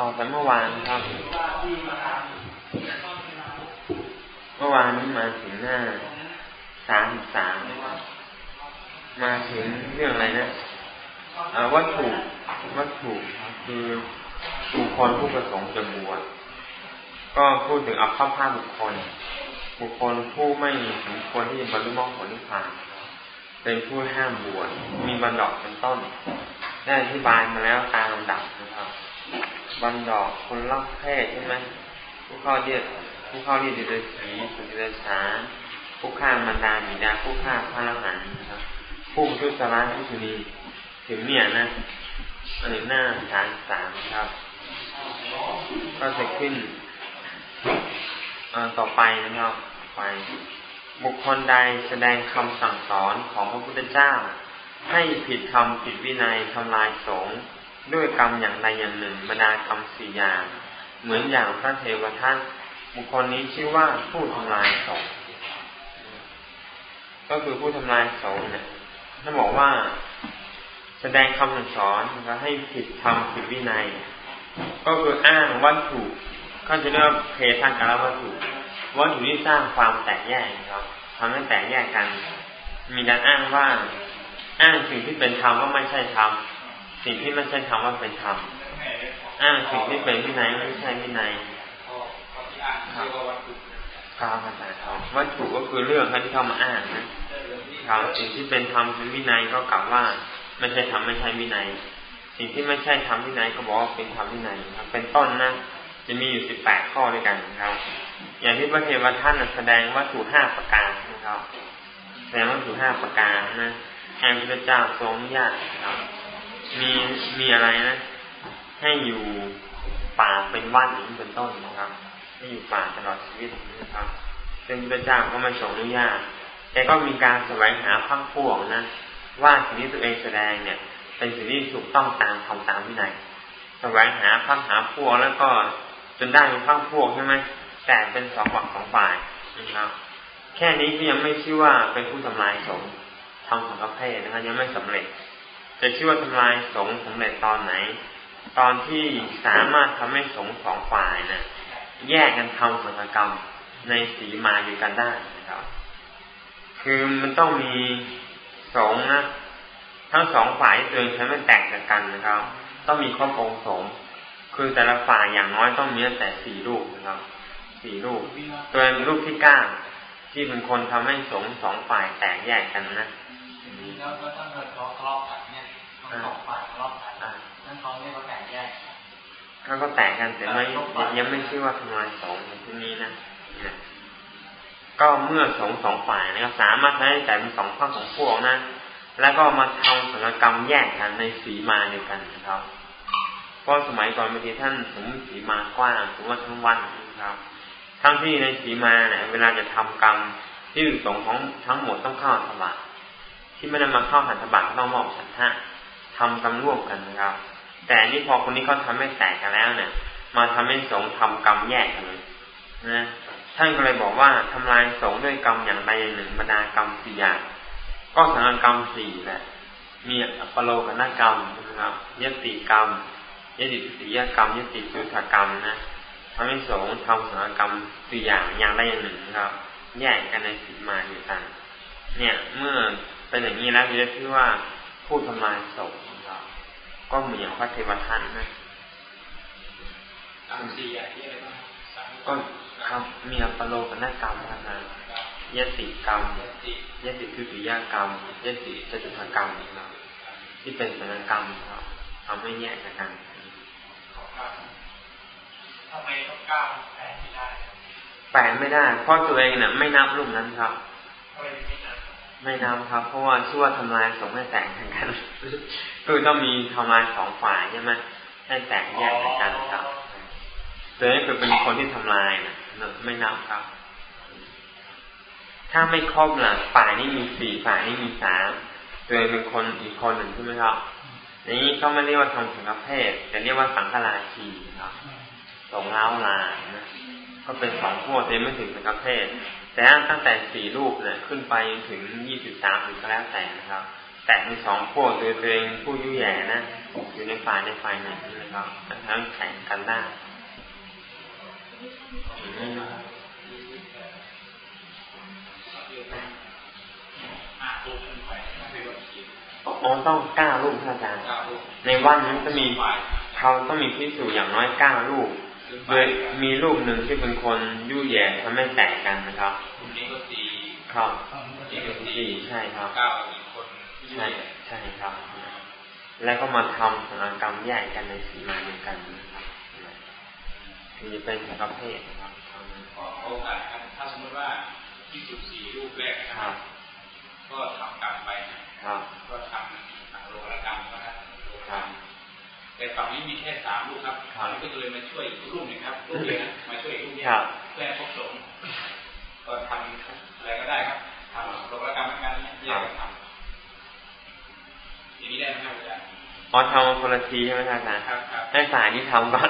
ต่อจากเมื่อวานครับ เมื่อวานนี้มาถึงหน้าสามสามมาถึงเรื่องอะไรนะวัตถุวัตถุคือบุคคลผู้ประสงค์จะบวชก็พูดถึงเอาข้าพบุคคล บุคคลผู้ไม่สมควรที่จะบรรลุมรรคผลนิพพานเป็นผู้ห้ามบวชมีบันดอกเป็นต้นได้อธิบายมาแล้วตามลำดับนะครับ บันดอกคนรักเพศใช่ไหมผู้เข้าเดียดผู้เข้าเรียดเดรัจฉีสุดเดรัจฉาผู้ฆ่ามันดาบิดาผู้ฆ่าพระละหันนะครับผู้ทุสารทุสุนีถึงเนี่ยนะอันนี้หน้าสามสามครับ ก็จะขึ้นต่อไปนะครับไป บุคคลใดแสดงคำสั่งสอนของพระพุทธเจ้า ให้ผิดธรรมผิดวินัยทำลายสงฆ์ ด้วยกรรมอย่างใดอย่างหนึ่งบรรดากรรมสี่อย่าง เหมือนอย่างพระเทวทัตบุคคลนี้ชื่อว่าผู้ทำลายสงก็คือผู้ทำลายสงเนี่ยท่านบอกว่าแสดงคำสอนนะครับให้ผิดธรรมผิดวินัย ก็คืออ้างวัตถุก็จะเรียกว่าเพทังการวัตถุวัตถุที่สร้างความแตกแยกครับทำให้แตกแยกกัน มีการอ้างว่าอ้างสิ่งที่เป็นธรรมว่าไม่ใช่ธรรม สิ่งที่ไม่ใช่ธรรมว่าเป็นธรรมอ้างสิ่งที่เป็นวินัยไม่ใช่วินัยครับครับอาจารย์ครับวัตถุก็คือเรื่องที่เข้ามาอ้างนะครับสิ่งที่เป็นธรรมเป็นวินัยก็กล่าวว่าไม่ใช่ธรรมไม่ใช่วินัย สิ่งที่ไม่ใช่ธรรมวินัยก็บอกว่าเป็นธรรมวินัยครับ เป็นต้นนะจะมีอยู่สิบแปดข้อด้วยกันนะครับ อย่างที่พระเทวทัตแสดงวัตถุห้าประการนะครับแสดงวัตถุห้าประการนะแห่งพระเจ้าทรงญาตินะครับ มีมีอะไรนะ ให้อยู่ป่าเป็นวัดนี้เป็นต้นนะครับ ให้อยู่ป่าตลอดชีวิตนะครับ ซึ่งพระเจ้าก็ไม่ทรงอนุญาตแต่ก็มีการแสวงหาพักพวกนะว่าสิ่งที่ตัวเองแสดงเนี่ย เป็นสิ่งที่ถูกต้องตามคำตามวินัยแสวงหาพักหาพวกแล้วก็จนได้เป็นพักพวกใช่ไหมแต่เป็นสองฝั่งสองฝ่ายนะครับ แค่นี้ก็ยังไม่ชื่อว่าเป็นผู้ทำลายสงฆ์ทำสังฆเพศนะครับยังไม่สำเร็จ จะชื่อว่าทำลายสงสำเร็จตอนไหน ตอนที่สามารถทำให้สงสองฝ่ายนะแยกกันทำสังฆกรรมในสีมาอยู่กันได้นะครับ คือมันต้องมีสงนะทั้งสองฝ่ายตัวเองใช้ไม่แตกจากกันนะครับ ต้องมีครอบองค์สงคือแต่ละฝ่ายอย่างน้อยต้องมีแต่สี่ลูกนะครับสี่ลูกตัวเป็นลูกที่เก้าที่เป็นคนทำให้สงสองฝ่ายแตกแยกกันนะแล้วถ้าเกิดทะเลาะกัน สองฝ่ายทะเลาะกันนั่นเขาเรียกว่าแตกแยกเขาก็แตกกันแต่ไม่ยังไม่ชื่อว่าทำลายสองที่นี้นะก็เมื่อสองสองฝ่ายนะครับสามารถใช้แต่เป็นสองข้างของพวกนะแล้วก็มาทำสังกรรมแยกกันในสีมาเดียวกันนะครับเพราะสมัยก่อนบางทีท่านสมมติสีมากว้างสมมติทั้งวันนะครับ ทั้งที่ในสีมาเนี่ยเวลาจะทำกรรมที่อยู่สงของทั้งหมดต้องเข้าหัตที่ไม่ได้มาเข้าหัตถบาต้องมอบฉันทะ ทำกรรมร่วมกันนะครับ แต่นี่พอคนนี้เขาทาให้แตกกันแล้วเนี่ย มาทำให้สงทำกรรมแยกกันเลยนะท่านก็เลยบอกว่าทำลายสงด้วยกรรมอย่างใดอย่างหนึ่งบรรดากรรมสี่อย่างก็สังกรรมสี่แหละมีอปโลกนกรรมนะครับยติกรรมยติสียกรรมยติสุถกรรมนะทำให้สงทำสังกรรมสี่อย่างอย่างใดอย่างหนึ่งนะครับ แยกกันในสีมาอยู่กันเนี่ย เมื่อเป็นอย่างนี้แล้วจะชื่อว่า ผู้ทำลายสงครับก็เหมือนพระเทวทัตนะสี่อย่างที่อะไรบ้างก็ครับมีอปโลกนกรรมนะยติกรรมยติทุติยกรรมยติจตุถกรรมนะครับที่เป็นสังกรรมครับทำให้แยกกันทำไมต้องก้าวแปดไม่ได้แปดไม่ได้ เพราะตัวเองเนี่ยไม่นับรูปนั้นครับไม่นับ ไม่นำครับ เพราะว่าชื่อว่าทำลายสงให้แตกกันคือต้องมีทำลายสองฝ่ายใช่ไหมให้แตกแยกกันครับตัวนี้คือเป็นคนที่ทำลายนะไม่นับครับ ถ้าไม่ครบล่ะฝ่ายนี้มีสี่ฝ่ายนี้มีสามตัวเองเป็นคนอีกคนหนึ่งใช่ไหมครับนี้ก็ไม่เรียกว่าทำสังฆเพศแต่เรียกว่าสังฆราชีครับสงเล้าลานะ ก็เป็นสองพวกแต่ไม่ถึงสังฆเพศแต่ตั้งแต่สี่รูปเนี่ยขึ้นไปถึงยี่สิบสามถึงก็แล้วแต่นะครับ แตกเป็นสองพวกโดยตัวเองผู้ยุ่ยแย่นะอยู่ในฝ่ายในฝ่ายหนึ่งนะครับทั้งแข่งกันได้อ๋อต้องเก้าลูกอาจารย์ในวันนั้นจะมีเขาต้องมีพิสูจน์อย่างน้อยเก้าลูกโดย มีลูกหนึ่งที่เป็นคนยุ่ยแย่ทำให้แตกกันนะครับครับสี่ใช่ครับเก้าคนใช่ใช่ครับ แล้วก็มาทำสงกรรมแยกกันในสีมาเหมือนกันนะครับถึงจะเป็นประเภทนะครับขอโอกาสครับถ้าสมมติว่าที่สุดสี่รูปแรกนะครับ ก็ทำกรรมไปครับ ก็ทำโลกกรรมนะครับโลกกรรม แต่ฝั่งนี้มีแค่สามลูกครับฝั่งนี้ก็เลยมาช่วยอีกลูกหนึ่งครับลูกเดียวนะมาช่วยอีกลูกนี้แก้พบสงก็ทำอะไรก็ได้ครับทำโลกกรรมเหมือนกันแยกกันทำอย่างนี้ได้ไหมครับอาจารย์อ๋อทำคนละทีใช่ไหมอาจารย์ให้สายนี้ทำก่อน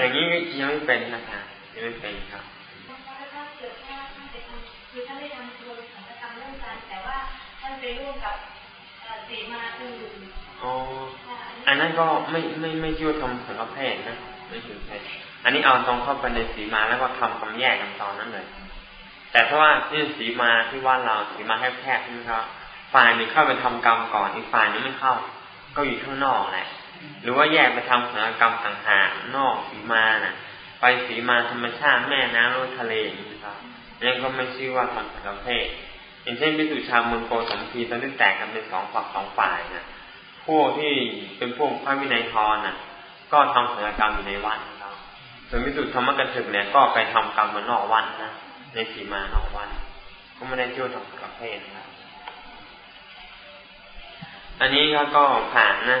อย่างนี้ยังไม่เป็นนะคะยังไม่เป็นครับคือท่านได้ทำตัวสังกรรมเรื่องการแต่ว่าท่านไปร่วมกับสีมาอื่น อ๋ออันนั้นก็ไม่ไม่ไม่ชื่อทำสังฆเพศนะไม่ถึงเพศอันนี้เอาตรงเข้าไปในสีมาแล้วก็ทำกำแยกกันตอนนั้นเลย แต่เพราะว่าที่สีมาที่ว่าเราสีมาแคบๆใช่ไหมครับฝ่ายหนึ่งเข้าไปทำกรรมก่อนอีกฝ่ายนึงไม่เข้า ก็อยู่ข้างนอกแหละหรือว่าแยกไปทำสังกรรมต่างหากนอกสีมาน่ะ ไปสีมาธรรมชาติแม่น้ำรถทะเลอย่างนี้ครับนี่ก็ไม่ชื่อว่าทำสังฆเพศอย่างเช่นพิสุชามุนโกสมพีตอนนี้แตกกันเป็นสองฝักสองฝ่ายนะ พวกที่เป็นพวกพระวินัยทรน่ะ ก็ทำสังฆกรรมอยู่ในวัดนะครับส่วนพิสุธรรมกันถึกเนี่ยก็ไปทำกรรมมานอกวันนะในสีมานอกวันก็ไม่ได้ชื่อทำสังฆเพศนะครับอันนี้ก็ก็ผ่านนะ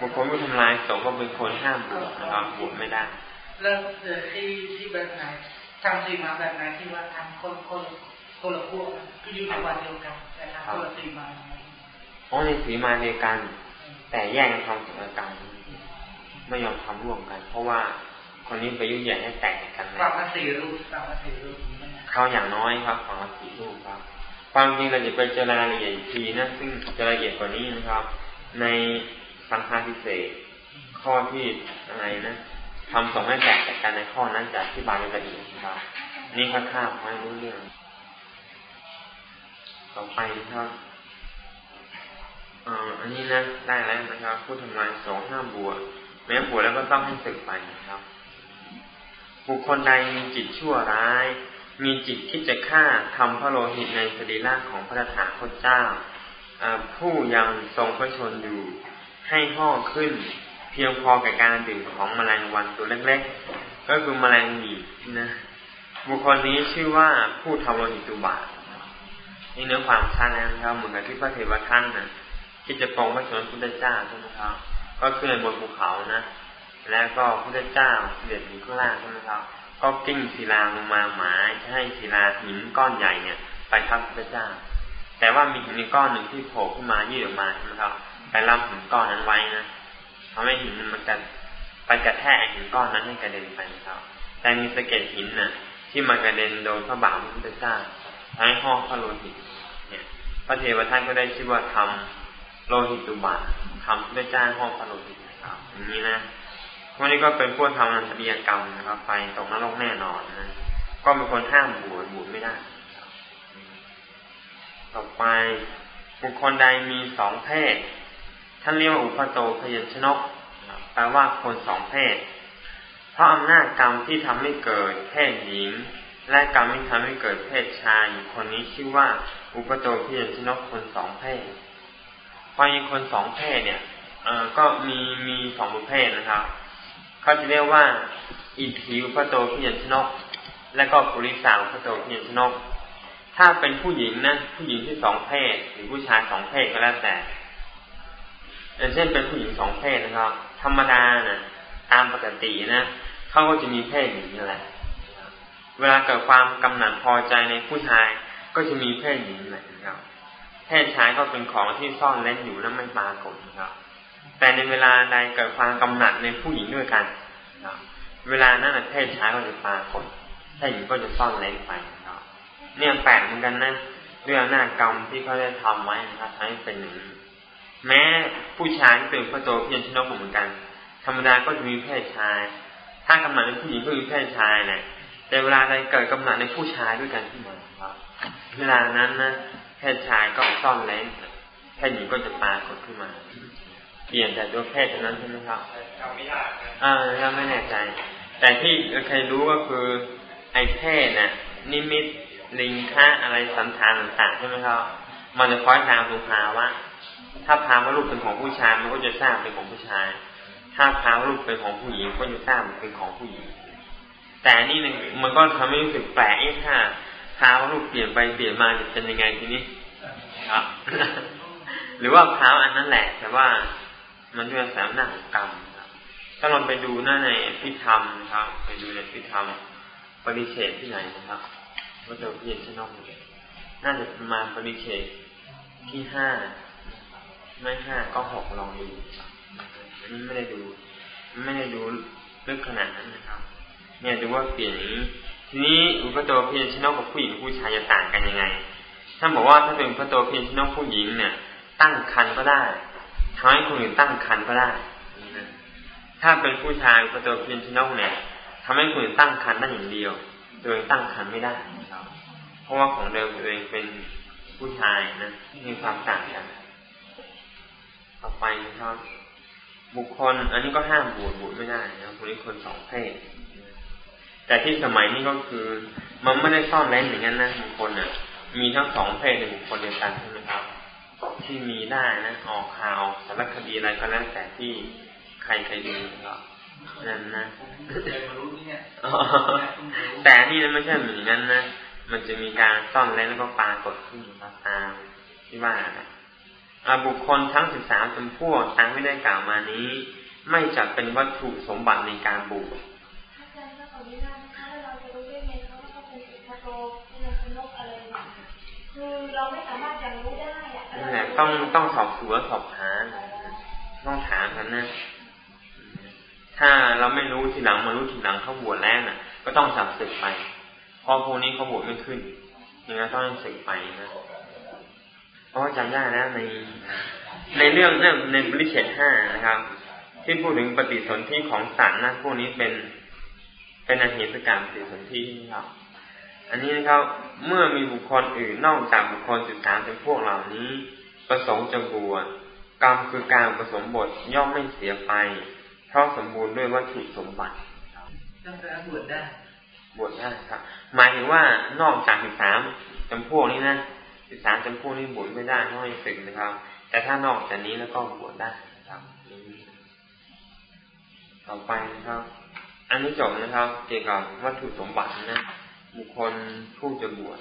บุคคลผู้ทำลายสงก็เป็นคนห้ามบวชนะครับบวชไม่ได้แล้วที่ที่แบบไหนทำสีมาแบบไหนที่ว่าทำคนคนคนละพวกคืออยู่ในวันเดียวกันแต่ทำคนละสีมาอ๋อในสีมาเดียวกัน แต่แยกกันทำสังฆกรรมไม่ยอมทำร่วมกัน เพราะว่าคนนี้ไปยุ่งใหญ่ให้แตกกันฝั่งละสี่รูปฝั่งละสี่รูปเขาอย่างน้อยครับฝั่งละสี่รูปครับความจริงเราจะไปเจรายละเอียดอีกทีนะซึ่งจะละเอียดกว่านี้นะครับ ในสังฆาทิเศษข้อที่อะไรนะทำสองให้แตกจากกันในข้อนั้นจะอธิบายละเอียดนะครับนี่ข้าข้าวไม่รู้เรื่องต่อไปครับ อันนี้นะได้แล้วนะครับผู้ทำลายสองห้ามบวชแม้บวชแล้วก็ต้องให้สึกไปนะครับ บุคคลใดมีจิตชั่วร้าย มีจิตคิดจะฆ่าทำพระโลหิตในสรีระของพระถาคตเจ้าผู้ยังทรงพระชนอยู่ให้ห่อขึ้น เพียงพอกับการดื่มของมแมลงวันตัวเล็กๆ ก็คือมแมลงหมีนะบุคคลนี้ชื่อว่าผู้ทำโลหิตตุบาทนี่เนื้อความชัดนะครับเหมือนกับที่พระเทวทันนะ คิดจะปองพระชนพุทธเจ้าใช่ไหมครับ ก็ขึ้นบนภูเขานะ แล้วก็พุทธเจ้าเสด็จอยู่ข้างล่างใช่ไหมครับ ก็กิ้งศิลาลงมาหมายจะให้ศิลาหินก้อนใหญ่เนี่ย ไปทับพระเจ้า แต่ว่ามีหินก้อนหนึ่งที่โผล่ขึ้นมายืดออกมาใช่ไหมครับ ไปรับหินก้อนนั้นไว้นะทำให้หินมันกันไปกระแทกหินก้อนนั้นให้กระเด็นไปครับ แต่มีสะเก็ดหินน่ะ ที่มากระเด็นโดนพระบาทพระพุทธเจ้าทำให้ห่อพระโลหิตเนี่ย พระเทวทัตก็ได้ชื่อว่าทำ โลหิตตุบาทำพระเจ้าห่อพระโลหิตครับอย่างนี้นะพวกนี้ก็เป็นพวกทำนันทดียกรรมนะครับ ไปตกนรกแน่นอนนะก็เป็นคนห้ามบวชบวชไม่ได้ต่อไปบุคคลใดมีสองเพศท่านเรียกว่าอุปโตพยัญชนกแปลว่าคนสองเพศ เพราะอำนาจกรรมที่ทำให้เกิดเพศหญิง และกรรมที่ทำให้เกิดเพศชายคนนี้ชื่อว่า อุปโตพยัญชนกคนสองเพศ พอมีคนสองเพศเนี่ยเออก็มีมีสองประเภทนะครับเขาจะเรียกว่า อิทธิวพระโตพิยัญชนก และก็ปุริสาวพระโตพิยัญชนก ถ้าเป็นผู้หญิงนะผู้หญิงที่สองเพศ หรือผู้ชายสองเพศก็แล้วแต่อย่างเช่นเป็นผู้หญิงสองเพศนะครับ ธรรมดานะตามปกตินะเขาก็จะมีเพศหญิงนั่นแหละเวลาเกิดความกำหนัดพอใจในผู้ชายก็จะมีเพศหญิงแหละนะครับ เพศชายก็เป็นของที่ซ่อนเล่นอยู่แล้วไม่ปรากฏนะครับ แต่ในเวลาใดเกิดความกำหนัดในผู้หญิงด้วยกันเวลานั้นเพศชายก็จะปรากฏเพศหญิงก็จะซ่อนเล้นไปครับเนี่ยแปลกเหมือนกันนะด้วยอำนากรรมที่เขาได้ทำไว้นะครับทำให้เป็นอย่างนี้แม้ผู้ชายที่เป็นพระโตเพียรชนกเหมือนกัน ธรรมดาก็จะมีเพศชาย ถ้ากำเนิดในผู้หญิงก็มีเพศชายเนี่ยแต่เวลาใดเกิดกำเนิดในผู้ชายด้วยกันขึ้นมาครับ เวลานั้นนะ พศชายก็ซ่อนเล้นเพศหญิงก็จะปรากฏขึ้นมา เปลี่ยนแต่ตัวเพศเท่านั้นใช่ไหมครับจำไม่ได้อ่าเราไม่แน่ใจ แต่ที่เคยรู้ก็คือ ไอ้เพศน่ะ นิมิตลิงค่าอะไรสันฐานต่างๆใช่ไหมครับ มันจะคอยตามดูภาวะถ้าภาวะรูปเป็นของผู้ชายมันก็จะทราบเป็นของผู้ชาย ถ้าภาวะรูปเป็นของผู้หญิงก็จะทราบเป็นของผู้หญิง แต่นี่นึงมันก็ทำให้รู้สึกแปลกถ้า ภาวะรูปเปลี่ยนไปเปลี่ยนมาจะเป็นยังไงทีนี้ครับ หรือว่าภาวะอันนั้นแหละ แต่ว่ามันจะสามหน้าของกรรมครับ ถ้าเราไปดูหน้าในพิธรรมนะครับ ไปดูในพิธรรมปฏิเสธที่ไหนนะครับว่าจะเพียนชนกน่าจะมาปฏิเสธที่ห้าไม่ห้าก็หกลองดูอันนี้ไม่ได้ดู ไม่ได้ดูลึกขนาดนั้นนะครับ เนี่ยดูว่าเปลี่ยนอย่างนี้ ทีนี้อุปโตเพียนชนกกับผู้หญิงผู้ชายจะต่างกันยังไง ท่านบอกว่าถ้าเป็นพระโตเพียนชนกผู้หญิงเนี่ย ตั้งคันก็ได้ทำให้คนอื่นตั้งคันก็ได้ ถ้าเป็นผู้ชายพระโตเพียนชนกเนี่ยทำให้คนอื่นตั้งคันได้อย่างเดียว ตัวเองตั้งคันไม่ได้ เพราะว่าของเดิมตัวเองเป็นผู้ชายนะมีความต่างกัน ต่อไปนะครับ บุคคล อันนี้ก็ห้ามบวชบวชไม่ได้นะคนนี้คนสองเพศ แต่ที่สมัยนี้ก็คือมันไม่ได้ซ่อนเร้นอย่างนั้นนะบุคคลอะ มีทั้งสองเพศในบุคคลเดียวกันใช่ไหมครับ ที่มีได้นะออกข่าวสารคดีอะไรก็แล้วแต่ที่ใครใครดูนะครับนั่นนะแต่นี่นะไม่ใช่เหมือนนั้นนะมันจะมีการซ่อนเล้นแล้วก็ปรากฏขึ้นมาตามที่ว่านะบุคคลทั้งสิบสามจำพวกตามไม่ได้กล่าวมานี้ ไม่จัดเป็นวัตถุสมบัติในการบูชคื เราไม่สามารถยังรู้ได้นั่นแหละต้องต้องสอบสวนสอบหาต้องถามกันนะถ้าเราไม่รู้ทีหลังมารู้ทีหลังเขาบวชแล้วน่ะ ก็ต้องสับสึกไปพอพวกนี้เขาบวชไม่ขึ้นยังไงต้องสึกไปนะเพราะจำได้นะในในเรื่องเนี่ยในบริเชตห้านะครับ ที่พูดถึงปฏิสนธิของสัตว์นะพวกนี้เป็น เป็นอาเหตุการปฏิสนธินะครับ อันนี้นะครับ เมื่อมีบุคคลอื่นนอกจากบุคคลสิบสามเป็นพวกเหล่านี้ ประสงค์จะบวชกรรมคือการผสมบทย่อมไม่เสียไป เพราะสมบูรณ์ด้วยวัตถุสมบัติต้องการบวชได้บวชได้ครับ หมายถึงว่านอกจากสิบสามจำพวกนี้นะสิบสามจำพวกนี้บวชไม่ได้ต้องให้ศึกนะครับ แต่ถ้านอกจากนี้แล้วก็บวชได้ครับ ต่อไปนะครับ อันนี้จบนะครับ เกี่ยวกับวัตถุสมบัตินะ บุคคลผู้จะบวช